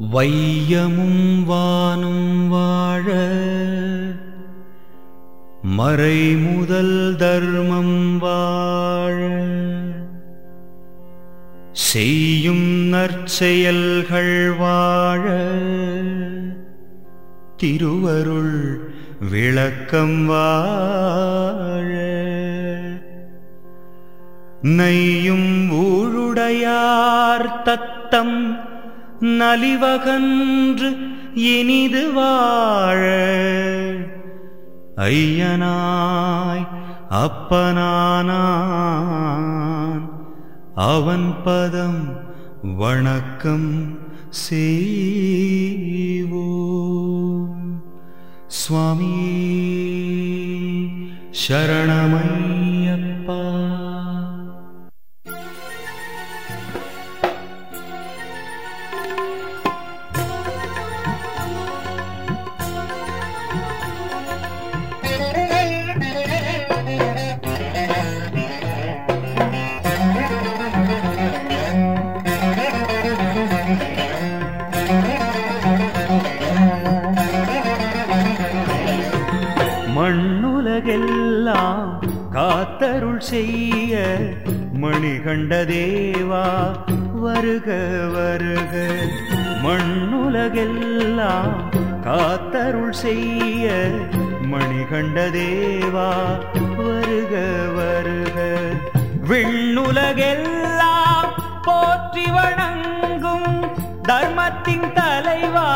வையமும் வானும் வாழ மறை முதல் தர்மம் வாழ செய்யும் நற்செயல்கள் வாழ திருவருள் விளக்கம் வாழ நையும் ஊழுடையார் தத்தம் நலிவகன்று இனிது வாழ. ஐயனாய் அப்பனானான். அவன் பதம் வணக்கம் செய்வோம். சுவாமி சரணமையப்பா காத்தருள் செய்ய மணிகண்ட தேவா வருக வருக. மண்ணுலகெல்லாம் காத்தருள் செய்ய மணிகண்ட தேவா வருக வருக. விண்ணுலகெல்லாம் போற்றி வணங்கும் தர்மத்தின் தலைவா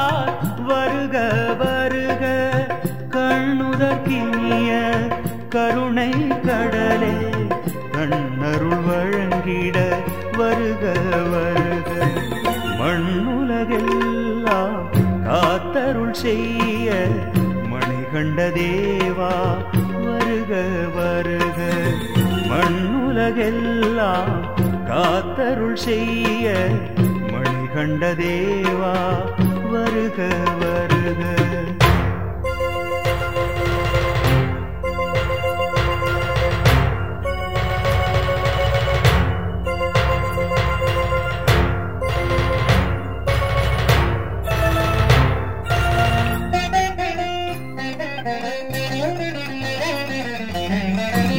மண்ணுலகெல்லாம் காத்தருள் செய்ய மணிகண்ட தேவா வருக வருக. மண்ணுலகெல்லாம் காத்தருள் செய்ய மணிகண்ட தேவா வருக வருக.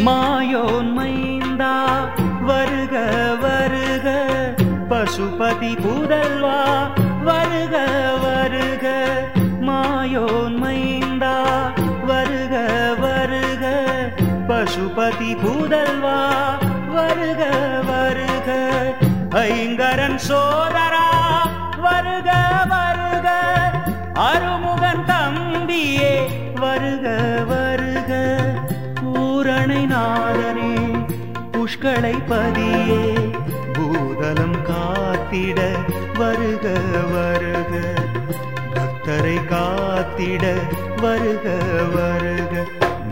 மாயோன் மைந்தா வருக வருக பசுபதி புதல்வா வருக வருக மாயோன் மைந்தா வருக வருக பசுபதி புதல்வா வருக வருக ஐங்கரன் சோதரா புஷ்களை பதியே பூதலம் காத்திட வருக வருக. பக்தரை காத்திட வருக வருக.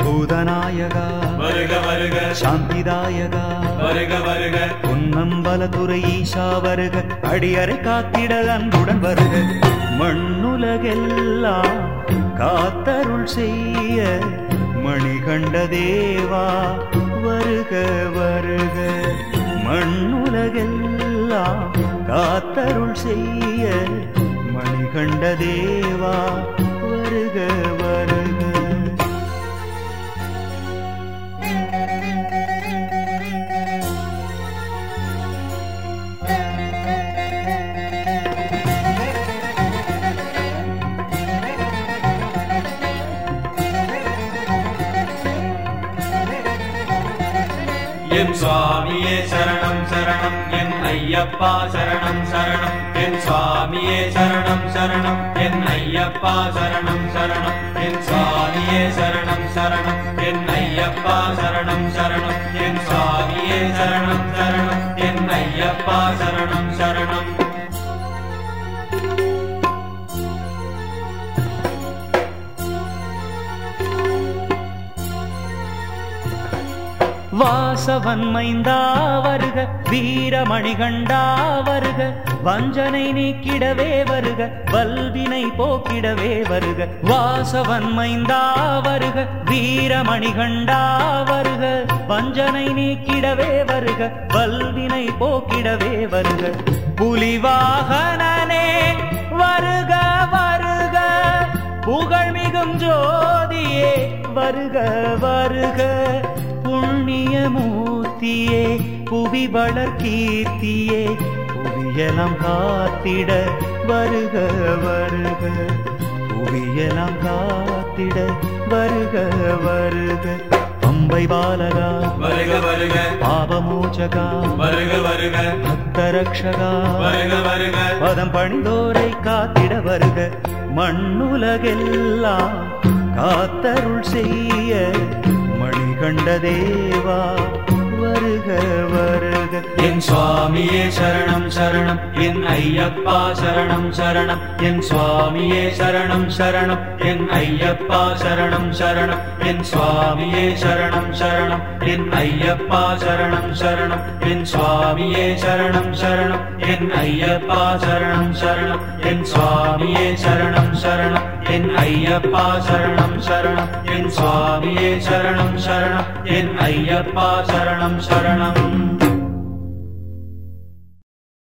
பூதநாயகா வருக வருக. சாந்திதாயகா வருக வருக. பொன்னம்பலதுரை ஈஷா வருக. அடியறை காத்திட அன்புடன் வருக. மண்ணுலகெல்லாம் காத்தருள் செய்ய மணிகண்ட தேவா வருக வருக. மண்ணுலகெல்லாம் காத்தருள் செய்ய மணிகண்ட தேவா. என் சுவாமியே சரணம் சரணம். என் ஐயப்பா சரணம் சரணம். என் சுவாமியே சரணம் சரணம். என் ஐயப்பா சரணம் சரணம். என் சுவாமியே சரணம் சரணம். என் ஐயப்பா சரணம் சரணம். என் சுவாமியே சரணம். வாசவன் மைந்தா வருக வீரமணிகண்டா வருக வஞ்சனை நீக்கிடவே வருக வல்வினை போக்கிடவே வருக. வாசவன் மைந்தா வருக வீரமணிகண்டா வருக வஞ்சனை நீக்கிடவே வருக வல்வினை போக்கிடவே வருக. புலிவாகனே வருக வருக புகழ்மிகும் ஜோதியே வருக வருக. மூர்த்தியே புவி வளர் கீர்த்தியே புவியலம் காத்திட வருக வருக. புவியலம் காத்திட வருக வருக. பம்பை பாலகா வருக வருக. பாவமோச்சகா வருக வருக. பக்தரக்ஷகா. வருக வருக. பதம் பணிந்தோரை காத்திட வருக மண்ணுலகெல்லாம் காத்தருள் செய்ய. கண்ட தேவா வருக வரு என் சுவாமியே சரணம் சரணம் என் ஐயப்பா சரணம் சரணம் என் சுவாமியே சரணம் சரணம் என் ஐயப்பா சரணம் சரணம் என் சுவாமியே சரணம் சரணம் என் ஐயப்பா சரணம் சரணம் என் சுவாமியே சரணம் சரணம் என் ஐயப்பா சரணம் சரணம் என் சுவாமியே சரணம் சரணம் என் ஐயப்பா சரணம் சரணம் என் சுவாமியே சரணம் சரணம் என் ஐயப்பா சரணம் சரணம்